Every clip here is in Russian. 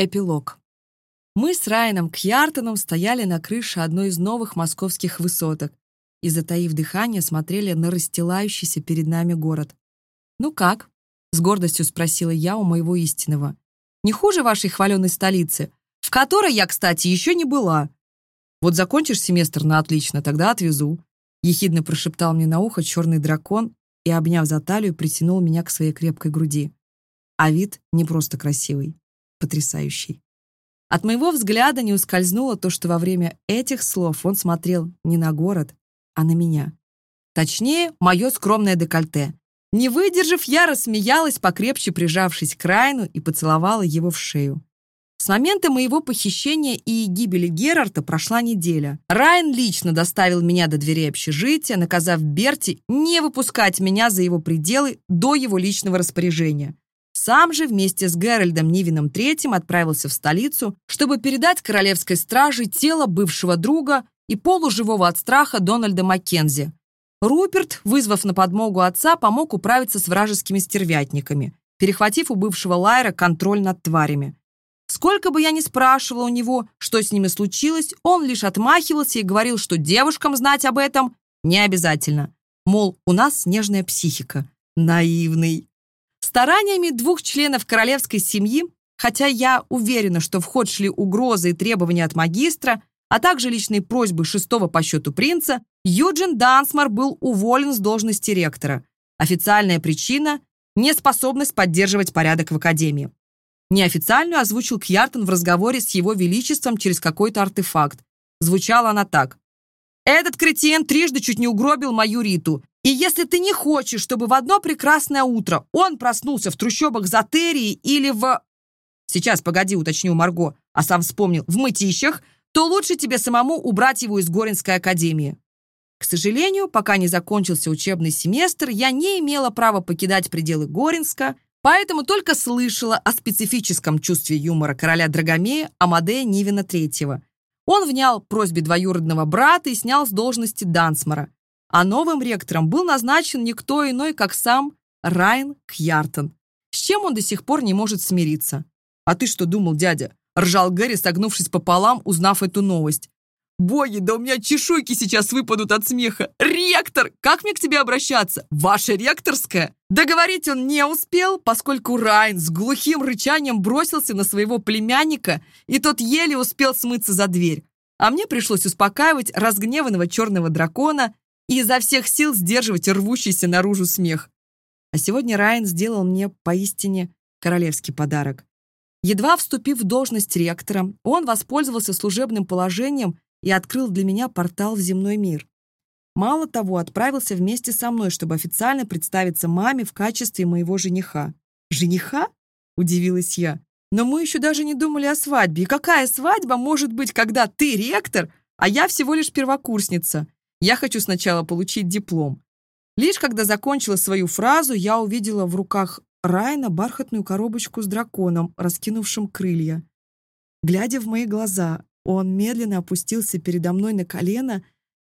Эпилог. Мы с Райаном Кьяртоном стояли на крыше одной из новых московских высоток и, затаив дыхание, смотрели на расстилающийся перед нами город. «Ну как?» — с гордостью спросила я у моего истинного. «Не хуже вашей хваленой столицы, в которой я, кстати, еще не была. Вот закончишь семестр на ну, отлично, тогда отвезу», — ехидно прошептал мне на ухо черный дракон и, обняв за талию, притянул меня к своей крепкой груди. А вид не просто красивый, потрясающий. От моего взгляда не ускользнуло то, что во время этих слов он смотрел не на город, а на меня. Точнее, мое скромное декольте. Не выдержав, я рассмеялась, покрепче прижавшись к Райну и поцеловала его в шею. С момента моего похищения и гибели Герарта прошла неделя. Райан лично доставил меня до дверей общежития, наказав Берти не выпускать меня за его пределы до его личного распоряжения. Сам же вместе с Геральдом Нивином III отправился в столицу, чтобы передать королевской страже тело бывшего друга и полуживого от страха Дональда Маккензи. Руперт, вызвав на подмогу отца, помог управиться с вражескими стервятниками, перехватив у бывшего Лайра контроль над тварями. Сколько бы я ни спрашивала у него, что с ними случилось, он лишь отмахивался и говорил, что девушкам знать об этом не обязательно. Мол, у нас нежная психика. Наивный. Стараниями двух членов королевской семьи, хотя я уверена, что в ход шли угрозы и требования от магистра, а также личные просьбы шестого по счету принца, Юджин Дансмар был уволен с должности ректора. Официальная причина – неспособность поддерживать порядок в академии. Неофициальную озвучил Кьяртон в разговоре с его величеством через какой-то артефакт. Звучала она так. «Этот кретин трижды чуть не угробил мою Риту. И если ты не хочешь, чтобы в одно прекрасное утро он проснулся в трущобах Затерии или в... Сейчас, погоди, уточню Марго, а сам вспомнил, в мытищах, то лучше тебе самому убрать его из Горинской академии. К сожалению, пока не закончился учебный семестр, я не имела права покидать пределы Горинска, поэтому только слышала о специфическом чувстве юмора короля Драгомея Амадея Нивина III. Он внял просьбе двоюродного брата и снял с должности Дансмара а новым ректором был назначен никто иной, как сам Райн Кьяртон, с чем он до сих пор не может смириться. «А ты что думал, дядя?» – ржал Гэри, согнувшись пополам, узнав эту новость. «Боги, да у меня чешуйки сейчас выпадут от смеха! Ректор! Как мне к тебе обращаться? Ваша ректорская?» Договорить он не успел, поскольку Райн с глухим рычанием бросился на своего племянника, и тот еле успел смыться за дверь. А мне пришлось успокаивать разгневанного черного дракона и изо всех сил сдерживать рвущийся наружу смех. А сегодня Райан сделал мне поистине королевский подарок. Едва вступив в должность ректора, он воспользовался служебным положением и открыл для меня портал в земной мир. Мало того, отправился вместе со мной, чтобы официально представиться маме в качестве моего жениха. «Жениха?» – удивилась я. «Но мы еще даже не думали о свадьбе. И какая свадьба может быть, когда ты ректор, а я всего лишь первокурсница? Я хочу сначала получить диплом. Лишь когда закончила свою фразу, я увидела в руках Райна бархатную коробочку с драконом, раскинувшим крылья. Глядя в мои глаза, он медленно опустился передо мной на колено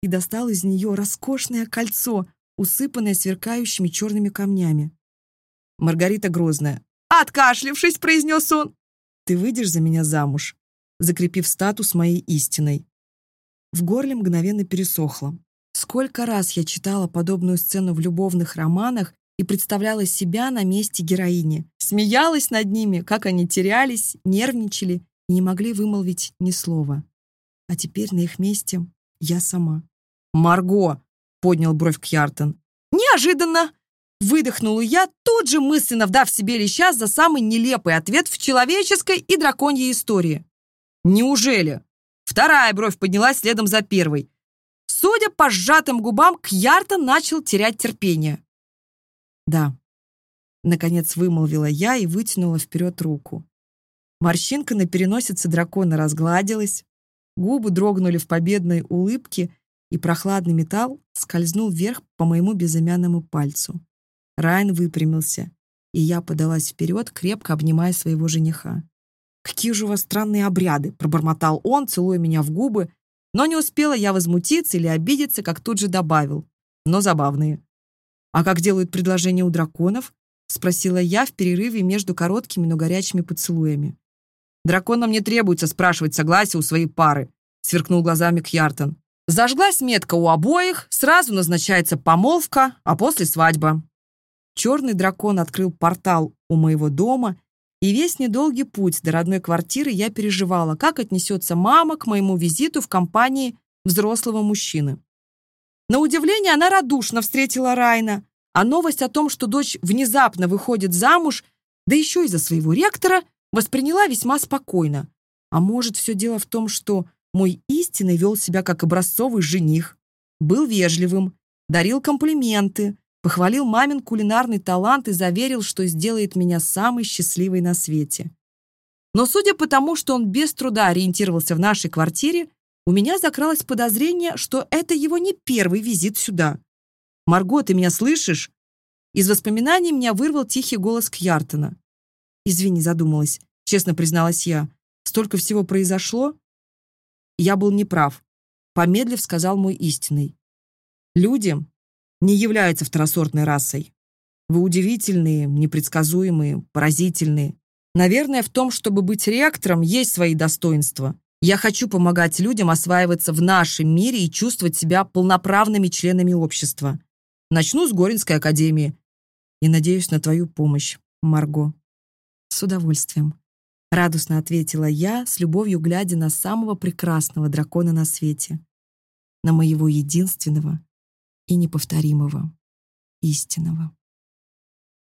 и достал из нее роскошное кольцо, усыпанное сверкающими черными камнями. Маргарита Грозная. «Откашлившись», — произнес он, — «ты выйдешь за меня замуж, закрепив статус моей истиной. В горле мгновенно пересохло. Сколько раз я читала подобную сцену в любовных романах и представляла себя на месте героини. Смеялась над ними, как они терялись, нервничали и не могли вымолвить ни слова. А теперь на их месте я сама. «Марго!» — поднял бровь Кьяртон. «Неожиданно!» Выдохнула я, тут же мысленно вдав себе леща за самый нелепый ответ в человеческой и драконьей истории. «Неужели?» Вторая бровь поднялась следом за первой. Судя по сжатым губам, Кьярта начал терять терпение. «Да», — наконец вымолвила я и вытянула вперед руку. Морщинка на переносице дракона разгладилась, губы дрогнули в победной улыбке, и прохладный металл скользнул вверх по моему безымянному пальцу. Райан выпрямился, и я подалась вперед, крепко обнимая своего жениха. «Какие же у вас странные обряды!» — пробормотал он, целуя меня в губы. Но не успела я возмутиться или обидеться, как тут же добавил. Но забавные. «А как делают предложения у драконов?» — спросила я в перерыве между короткими, но горячими поцелуями. Драконам не требуется спрашивать согласие у своей пары, сверкнул глазами Кьяртон. Зажглась метка у обоих, сразу назначается помолвка, а после свадьба. Черный дракон открыл портал у моего дома, и весь недолгий путь до родной квартиры я переживала, как отнесется мама к моему визиту в компании взрослого мужчины. На удивление, она радушно встретила Райна, а новость о том, что дочь внезапно выходит замуж, да еще и за своего ректора, восприняла весьма спокойно. А может, все дело в том, что мой истинный вел себя как образцовый жених, был вежливым, дарил комплименты, похвалил мамин кулинарный талант и заверил, что сделает меня самой счастливой на свете. Но судя по тому, что он без труда ориентировался в нашей квартире, у меня закралось подозрение, что это его не первый визит сюда. «Марго, ты меня слышишь?» Из воспоминаний меня вырвал тихий голос Кьяртона. «Извини, задумалась», — честно призналась я. «Столько всего произошло?» Я был неправ. Помедлив, сказал мой истинный. Люди не является второсортной расой. Вы удивительные, непредсказуемые, поразительные. Наверное, в том, чтобы быть реактором, есть свои достоинства. Я хочу помогать людям осваиваться в нашем мире и чувствовать себя полноправными членами общества. Начну с Горинской академии. И надеюсь на твою помощь, Марго. С удовольствием. Радостно ответила я, с любовью глядя на самого прекрасного дракона на свете. На моего единственного, и неповторимого, истинного.